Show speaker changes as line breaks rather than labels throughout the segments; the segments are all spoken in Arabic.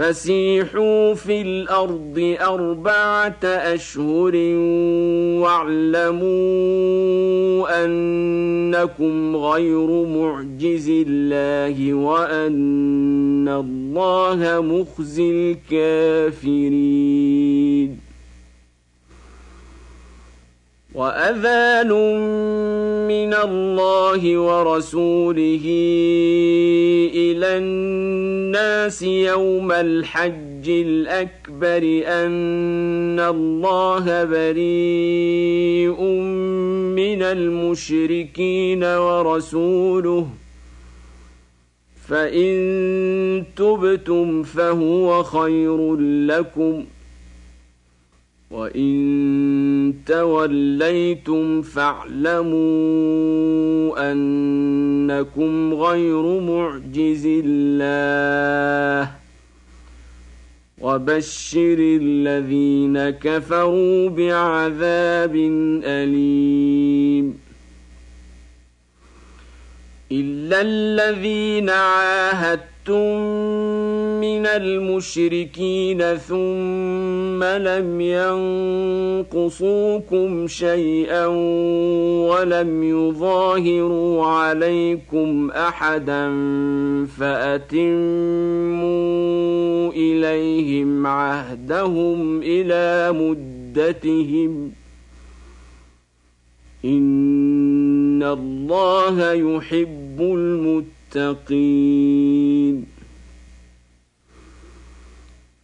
فسيحوا في الارض اربعه اشهر واعلموا انكم غير معجز الله وان الله مخزي الكافرين واذان من الله ورسوله الى الناس يوم الحج الاكبر ان الله بريء من المشركين ورسوله فان تبتم فهو خير لكم ۖ وان توليتم فاعلموا انكم غير معجز الله وبشر الذين كفروا بعذاب اليم الا الذين عاهدتم من المشركين ثم لم ينقصوكم شيئا ولم يظاهروا عليكم احدا فاتموا اليهم عهدهم الى مدتهم ان الله يحب المتقين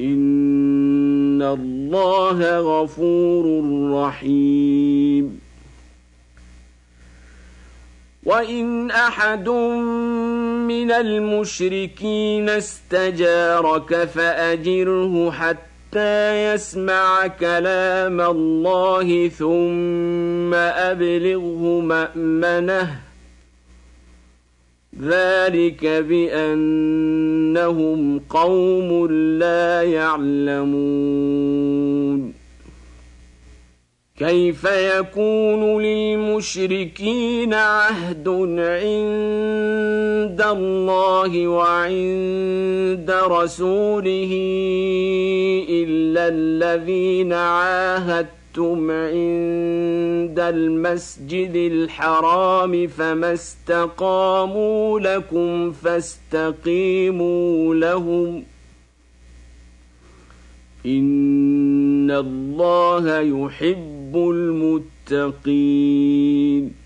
إن الله غفور رحيم وإن أحد من المشركين استجارك فأجره حتى يسمع كلام الله ثم أبلغه مأمنه ذلك بانهم قوم لا يعلمون كيف يكون للمشركين عهد عند الله وعند رسوله الا الذين عاهدت وقفتم عند المسجد الحرام فما استقاموا لكم فاستقيموا لهم ان الله يحب المتقين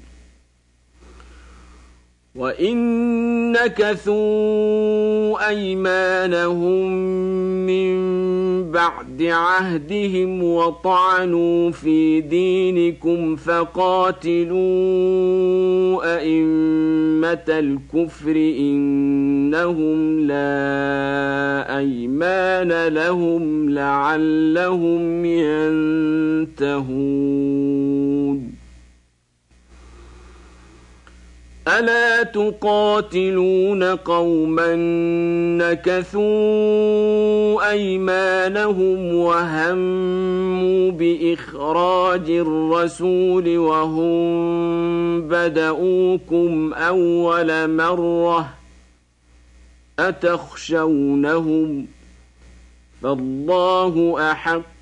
وان نكثوا ايمانهم من بعد عهدهم وطعنوا في دينكم فقاتلوا ائمه الكفر انهم لا ايمان لهم لعلهم ينتهون الا تقاتلون قوما نكثوا ايمانهم وهموا باخراج الرسول وهم بدؤوكم اول مره اتخشونهم فالله احق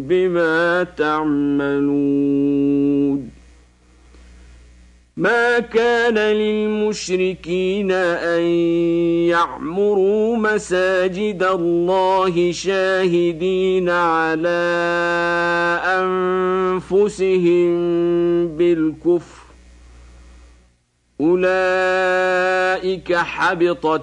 بما تعملون ما كان للمشركين ان يعمروا مساجد الله شاهدين على انفسهم بالكفر اولئك حبطت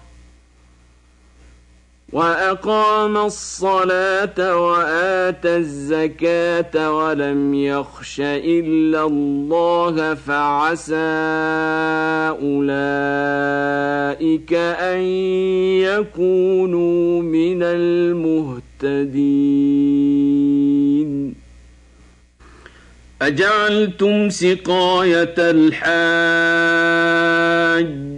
واقام الصلاه واتى الزكاه ولم يخش الا الله فعسى اولئك ان يكونوا من المهتدين اجعلتم سقايه الحاج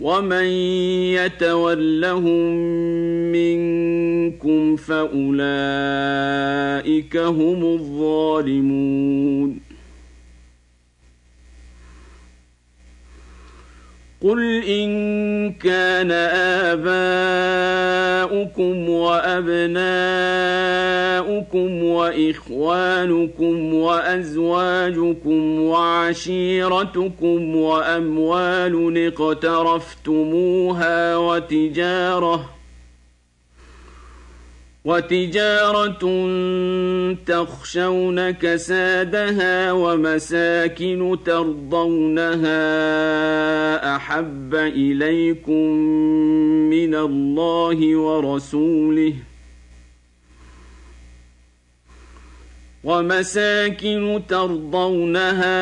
ومن يتولهم منكم فاولئك هم الظالمون قل ان كان اباؤكم وابناؤكم واخوانكم وازواجكم وعشيرتكم واموال اقترفتموها وتجاره وتجارة تخشون كسادها ومساكن ترضونها أحب إليكم من الله ورسوله ۖ ومساكن ترضونها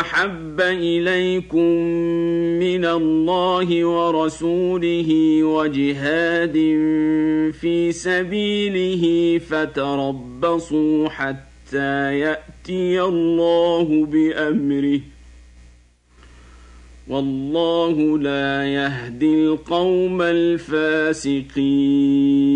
احب اليكم من الله ورسوله وجهاد في سبيله فتربصوا حتى ياتي الله بامره والله لا يهدي القوم الفاسقين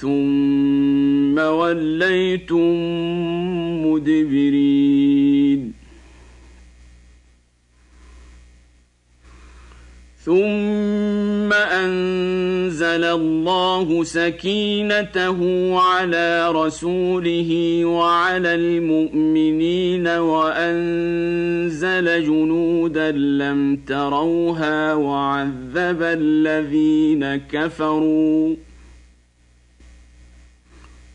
ثم وليتم مدبرين ثم انزل الله سكينته على رسوله وعلى المؤمنين وانزل جنودا لم تروها وعذب الذين كفروا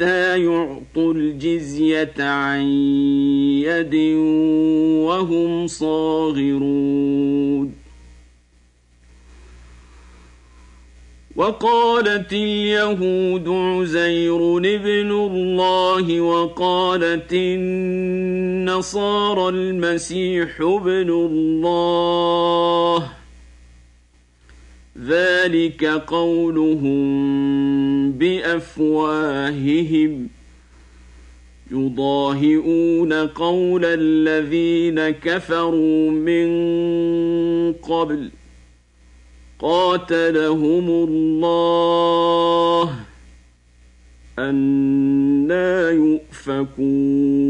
حتى يعطوا الجزية عن يد وهم صاغرون وقالت اليهود عزير ابن الله وقالت النصارى المسيح ابن الله ذلك قولهم بافواههم يضاهئون قول الذين كفروا من قبل قاتلهم الله انا يؤفكون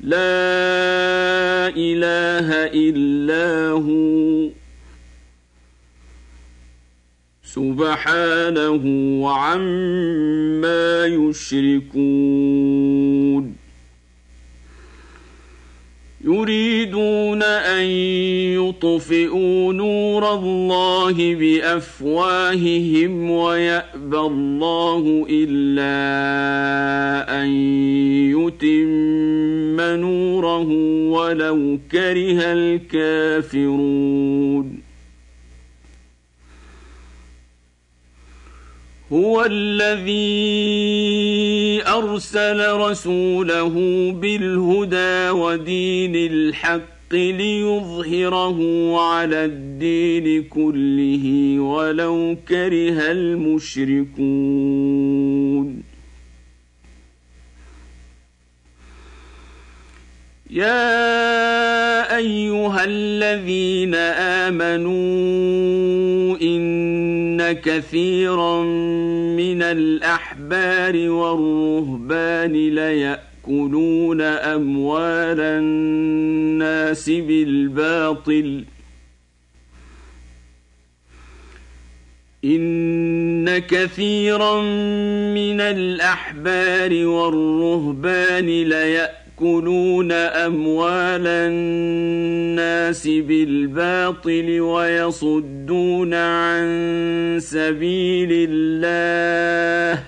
لا إله إلا هو سبحانه عما يشركون يريدون ان يطفئوا نور الله بافواههم ويابى الله الا ان يتم نوره ولو كره الكافرون هو الذي أرسل رسوله بالهدى ودين الحق ليظهره على الدين كله ولو كره المشركون يا ايها الذين امنوا ان كثيرا من الاحبار والرهبان ليأكلون اموال الناس بالباطل ان كثيرا من الاحبار والرهبان ليأكلون ياكلون اموال الناس بالباطل ويصدون عن سبيل الله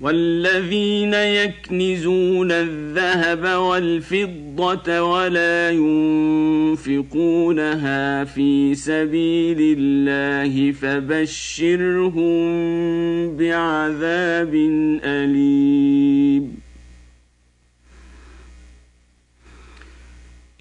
والذين يكنزون الذهب والفضه ولا ينفقونها في سبيل الله فبشرهم بعذاب اليم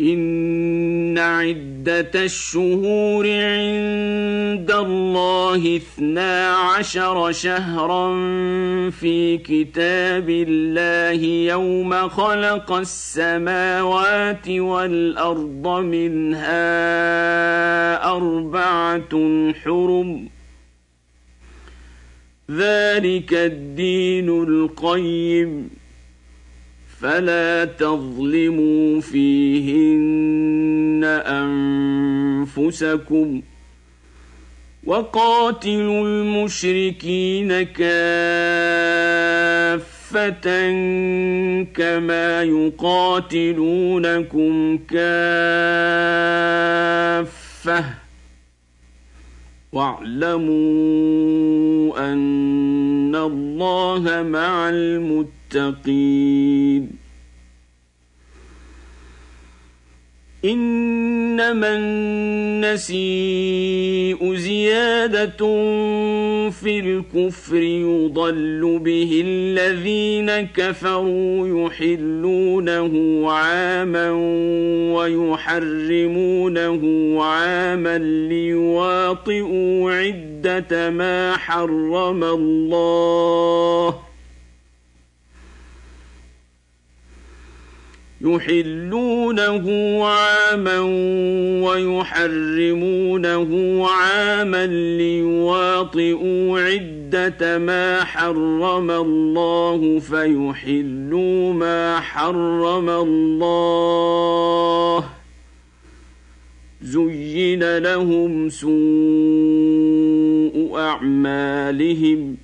ان عده الشهور عند الله اثنا عشر شهرا في كتاب الله يوم خلق السماوات والارض منها اربعه حرم ذلك الدين القيم فلا تظلموا فيهن انفسكم وقاتلوا المشركين كافه كما يقاتلونكم كافه واعلموا ان الله مع المتقين المستقيم انما النسيء زياده في الكفر يضل به الذين كفروا يحلونه عاما ويحرمونه عاما ليواطئوا عده ما حرم الله يحلونه عاما ويحرمونه عاما ليواطئوا عدة ما حرم الله فيحلوا ما حرم الله زين لهم سوء أعمالهم ۖ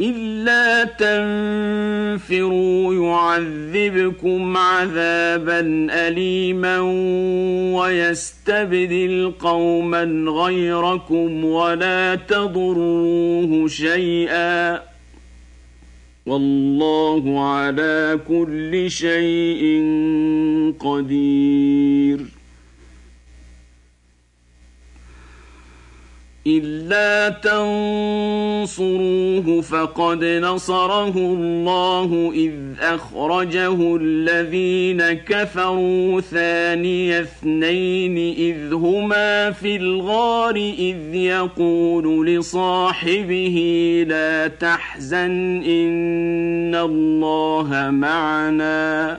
الا تنفروا يعذبكم عذابا اليما ويستبدل قوما غيركم ولا تضروه شيئا والله على كل شيء قدير الا تنصروه فقد نصره الله اذ اخرجه الذين كفروا ثاني اثنين اذ هما في الغار اذ يقول لصاحبه لا تحزن ان الله معنا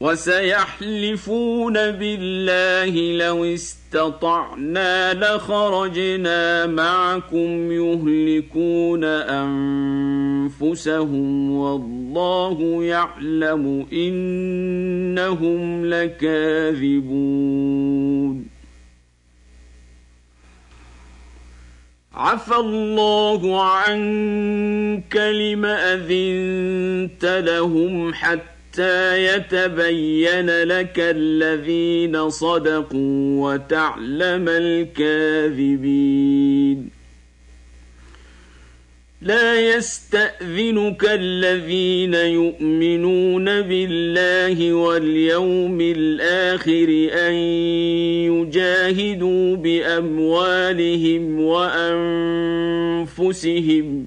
وسيحلفون بالله لو استطعنا لخرجنا معكم يهلكون انفسهم والله يعلم انهم لكاذبون عفى الله عنك لم اذنت لهم حتى حتى يتبين لك الذين صدقوا وتعلم الكاذبين لا يستاذنك الذين يؤمنون بالله واليوم الاخر ان يجاهدوا باموالهم وانفسهم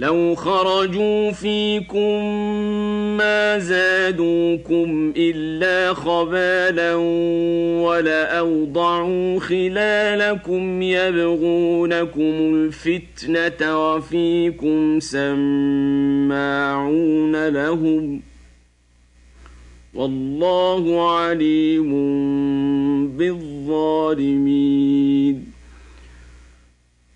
لو خرجوا فيكم ما زادوكم الا خبالا ولاوضعوا خلالكم يبغونكم الفتنه وفيكم سماعون لهم والله عليم بالظالمين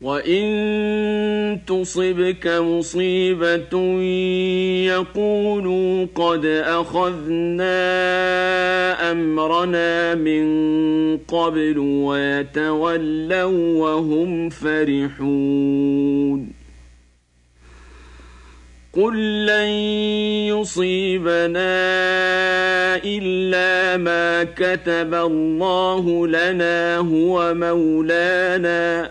وان تصبك مصيبه يقولوا قد اخذنا امرنا من قبل ويتولوا وهم فرحون قل لن يصيبنا الا ما كتب الله لنا هو مولانا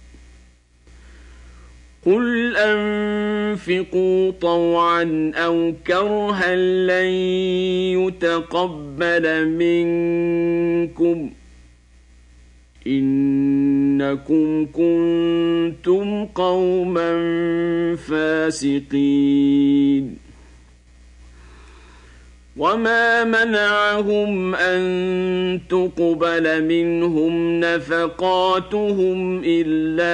قل انفقوا طوعا او كرها لن يتقبل منكم انكم كنتم قوما فاسقين وما منعهم ان تقبل منهم نفقاتهم الا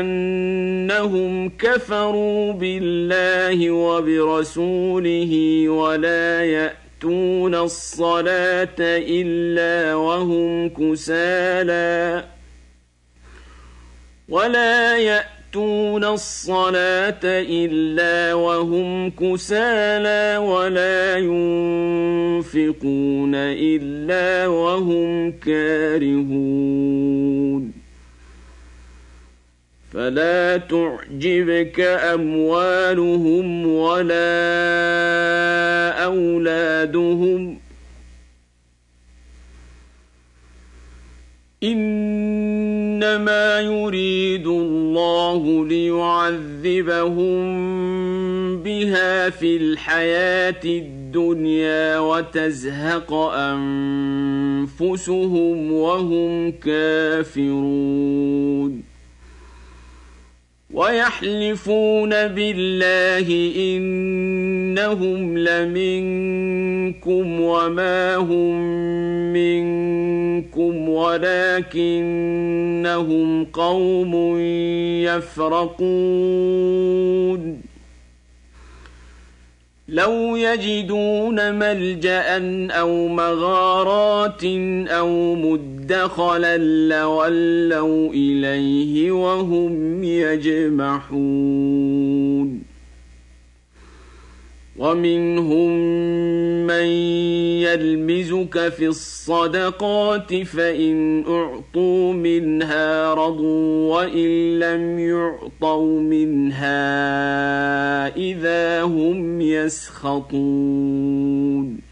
انهم كفروا بالله وبرسوله ولا ياتون الصلاه الا وهم كسالى ولا يأتون يؤتون الصلاة إلا وهم كسالى ولا ينفقون إلا وهم كارهون فلا تعجبك أموالهم ولا أولادهم إنما يريد الله الله ليعذبهم بها في الحياة الدنيا وتزهق أنفسهم وهم كافرون ويحلفون بالله انهم لمنكم وما هم منكم ولكنهم قوم يفرقون لو يجدون ملجا او مغارات او مد دخلا لولوا إليه وهم يجمحون ومنهم من يلمزك في الصدقات فإن أعطوا منها رضوا وإن لم يعطوا منها إذا هم يسخطون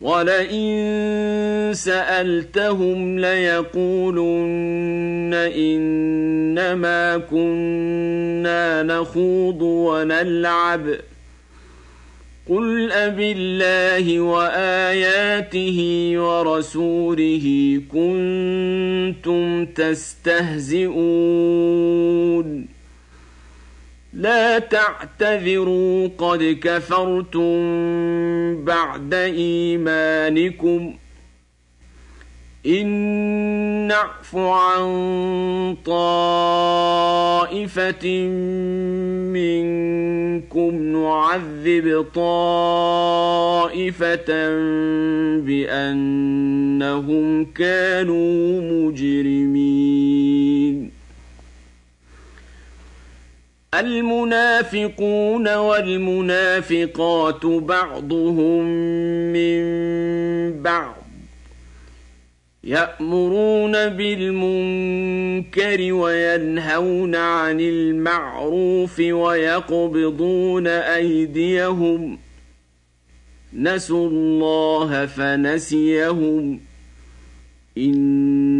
ولئن سالتهم ليقولن انما كنا نخوض ونلعب قل أبالله وآياته ورسوله كنتم تستهزئون لا تعتذروا قد كفرتم بعد ايمانكم ان نعف عن طائفه منكم نعذب طائفه بانهم كانوا مجرمين المنافقون والمنافقات بعضهم من بعض يامرون بالمنكر وينهون عن المعروف ويقبضون ايديهم نسوا الله فنسيهم إن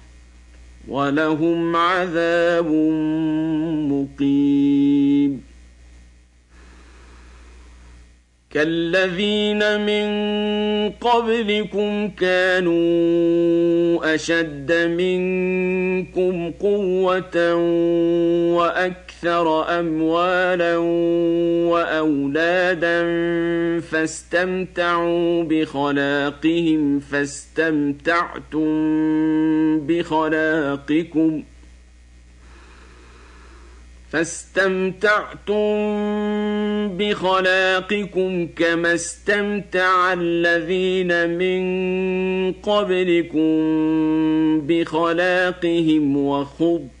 ولهم عذاب مقيم كالذين من قبلكم كانوا اشد منكم قوه واكثر أكثر أموالا وأولادا فاستمتعوا بخلاقهم فاستمتعتم بخلاقكم ۖ فاستمتعتم بخلاقكم كما استمتع الذين من قبلكم بخلاقهم وخضتم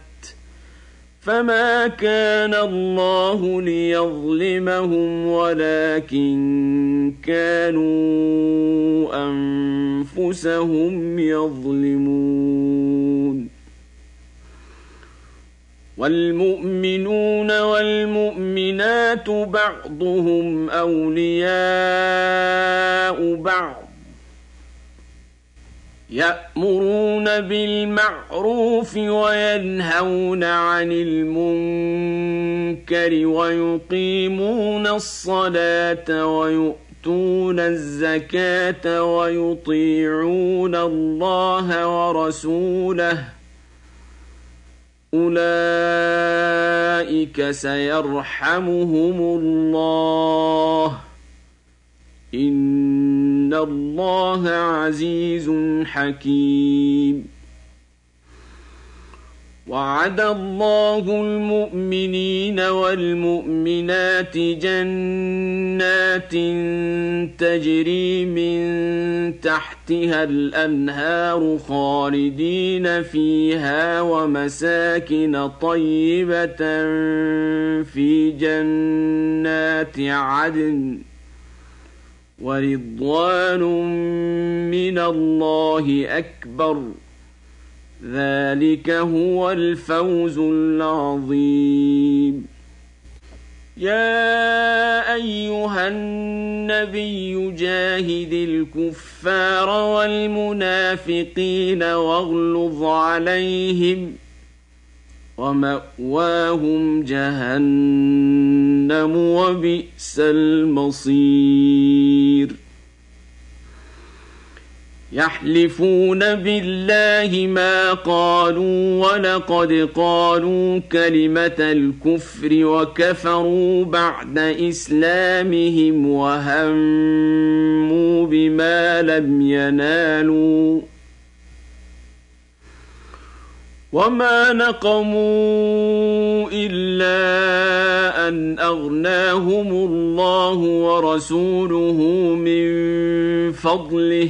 فما كان الله ليظلمهم ولكن كانوا انفسهم يظلمون والمؤمنون والمؤمنات بعضهم اولياء بعض يامرون بالمعروف وينهون عن المنكر ويقيمون الصلاه ويؤتون الزكاه ويطيعون الله ورسوله اولئك سيرحمهم الله إن إن الله عزيز حكيم وعد الله المؤمنين والمؤمنات جنات تجري من تحتها الانهار خالدين فيها ومساكن طيبه في جنات عدن ورضوان من الله اكبر ذلك هو الفوز العظيم يا ايها النبي جاهد الكفار والمنافقين واغلظ عليهم وماواهم جهنم وبئس المصير يحلفون بالله ما قالوا ولقد قالوا كلمة الكفر وكفروا بعد إسلامهم وهموا بما لم ينالوا وما نقموا الا ان اغناهم الله ورسوله من فضله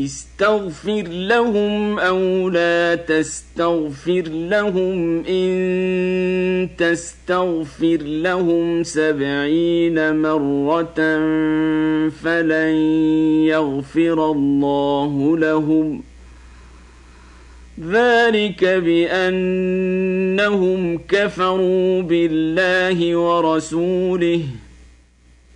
استغفر لهم او لا تستغفر لهم ان تستغفر لهم سبعين مره فلن يغفر الله لهم ذلك بانهم كفروا بالله ورسوله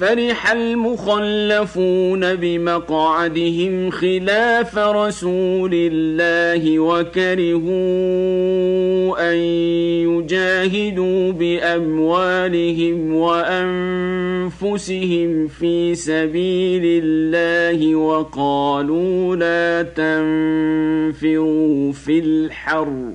فرح المخلفون بمقعدهم خلاف رسول الله وكرهوا ان يجاهدوا باموالهم وانفسهم في سبيل الله وقالوا لا تنفروا في الحرب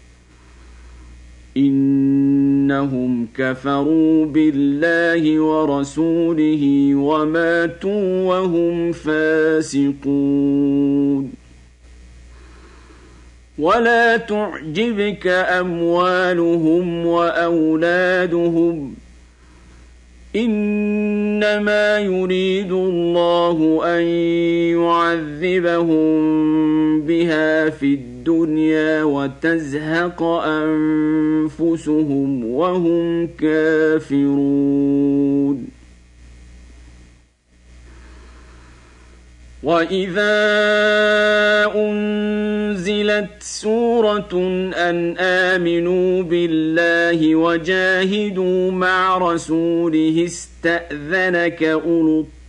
انهم كفروا بالله ورسوله وماتوا وهم فاسقون ولا تعجبك اموالهم واولادهم انما يريد الله ان يعذبهم بها في الدنيا الدنيا وتزهق أنفسهم وهم كافرون وإذا أنزلت سورة أن آمنوا بالله وجاهدوا مع رسوله استأذنك أولو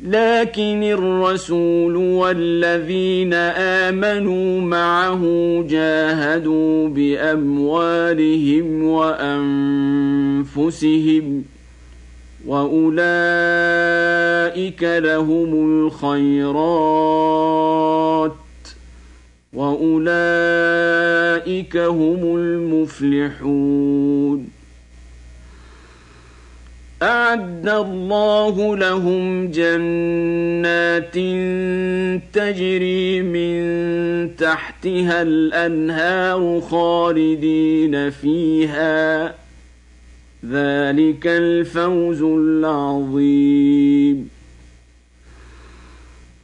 لكن الرسول والذين امنوا معه جاهدوا باموالهم وانفسهم واولئك لهم الخيرات واولئك هم المفلحون اعد الله لهم جنات تجري من تحتها الانهار خالدين فيها ذلك الفوز العظيم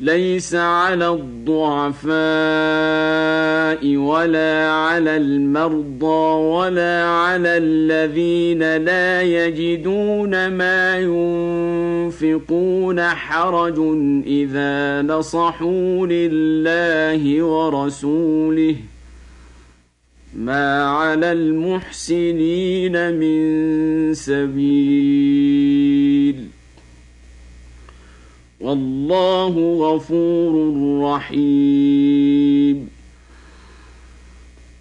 ليس على الضعفاء ولا على المرضى ولا على الذين لا يجدون ما ينفقون حرج اذا نصحوا لله ورسوله ما على المحسنين من سبيل والله غفور رحيم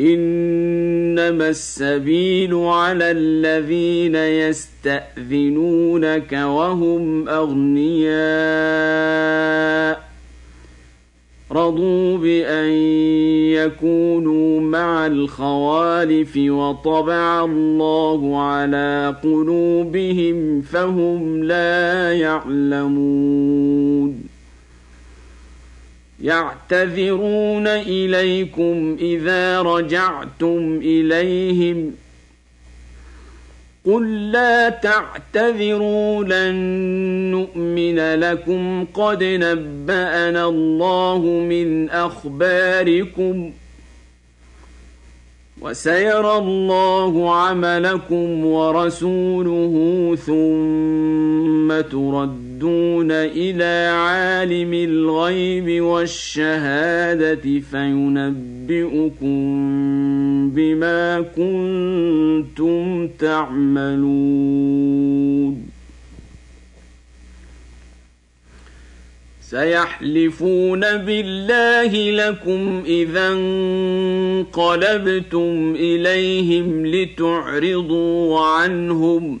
انما السبيل على الذين يستاذنونك وهم اغنياء رضوا بان يكونوا مع الخوالف وطبع الله على قلوبهم فهم لا يعلمون يعتذرون اليكم اذا رجعتم اليهم قل لا تعتذروا لن نؤمن لكم قد نبانا الله من اخباركم وسيرى الله عملكم ورسوله ثم ترد يردون إلى عالم الغيب والشهادة فينبئكم بما كنتم تعملون سيحلفون بالله لكم اذا انقلبتم اليهم لتعرضوا عنهم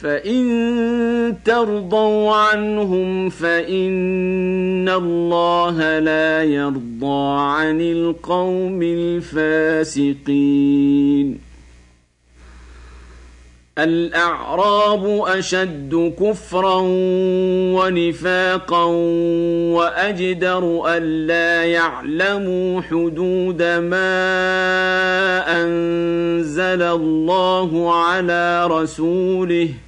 فإن ترضوا عنهم فإن الله لا يرضى عن القوم الفاسقين الأعراب أشد كفرا ونفاقا وأجدر ألا يعلموا حدود ما أنزل الله على رسوله ۖ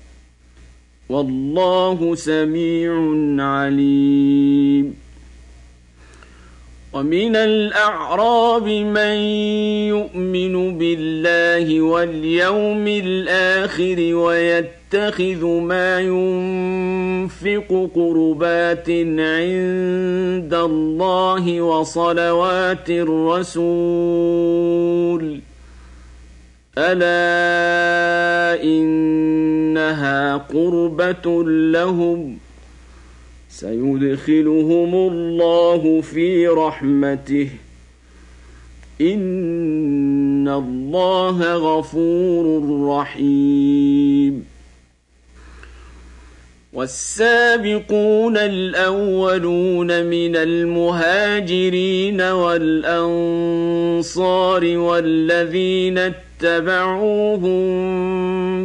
والله سميع عليم ومن الأعراب من يؤمن بالله واليوم الآخر ويتخذ ما ينفق قربات عند الله وصلوات الرسول ۖ الا انها قربه لهم سيدخلهم الله في رحمته ان الله غفور رحيم والسابقون الاولون من المهاجرين والانصار والذين اتبعوهم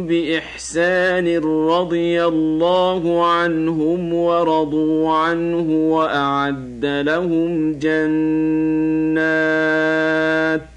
بإحسان رضي الله عنهم ورضوا عنه وأعد لهم جنات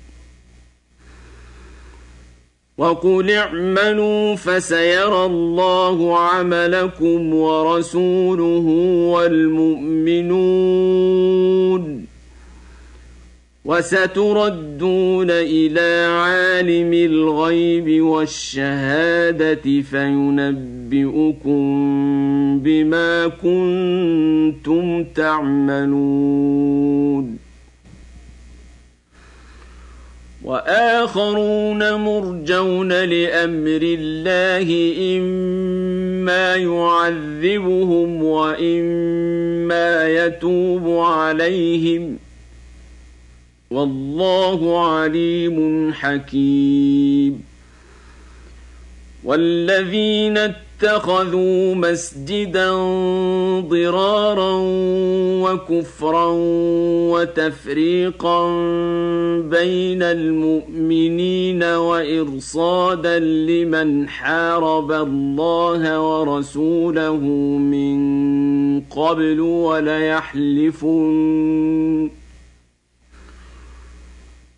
وقل اعملوا فسيرى الله عملكم ورسوله والمؤمنون وستردون الى عالم الغيب والشهاده فينبئكم بما كنتم تعملون واخرون مرجون لامر الله اما يعذبهم واما يتوب عليهم والله عليم حكيم والذين اتخذوا مسجدا ضرارا وكفرا وتفريقا بين المؤمنين وارصادا لمن حارب الله ورسوله من قبل وليحلفن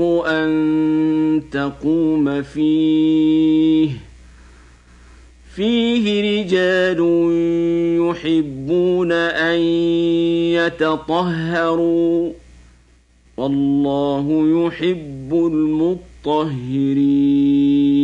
الحق أن تقوم فيه فيه رجال يحبون أن يتطهروا والله يحب المطهرين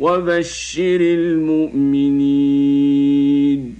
وبشر المؤمنين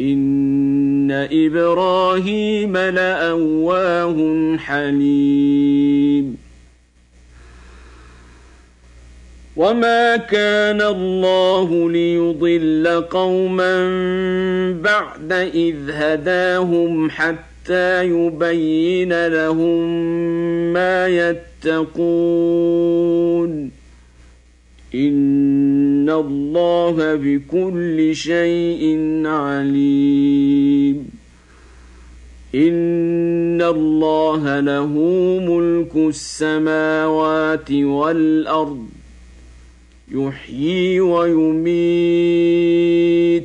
إن إبراهيم لأواه حليم وما كان الله ليضل قوما بعد إذ هداهم حتى يبين لهم ما يتقون ان الله بكل شيء عليم ان الله له ملك السماوات والارض يحيي ويميت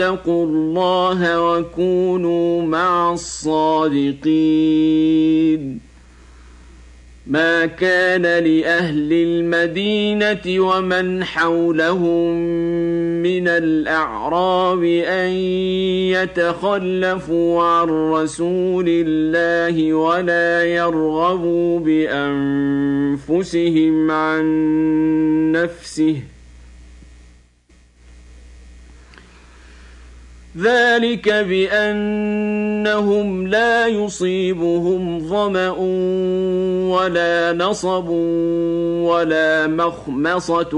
واتقوا الله وكونوا مع الصادقين ما كان لاهل المدينه ومن حولهم من الاعراب ان يتخلفوا عن رسول الله ولا يرغبوا بانفسهم عن نفسه ذلك بانهم لا يصيبهم ظما ولا نصب ولا مخمصه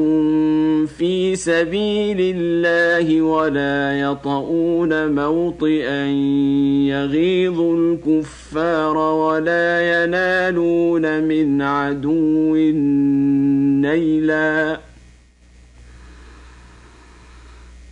في سبيل الله ولا يطؤون موطئا يغيظ الكفار ولا ينالون من عدو نيلاً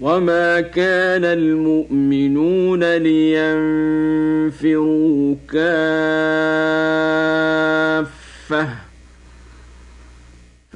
وما كان المؤمنون لينفروا كافه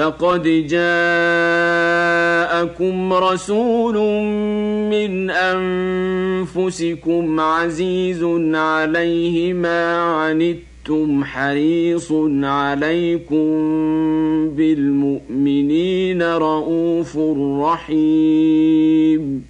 لقد جاءكم رسول من انفسكم عزيز عليه ما عنتم حريص عليكم بالمؤمنين رءوف رحيم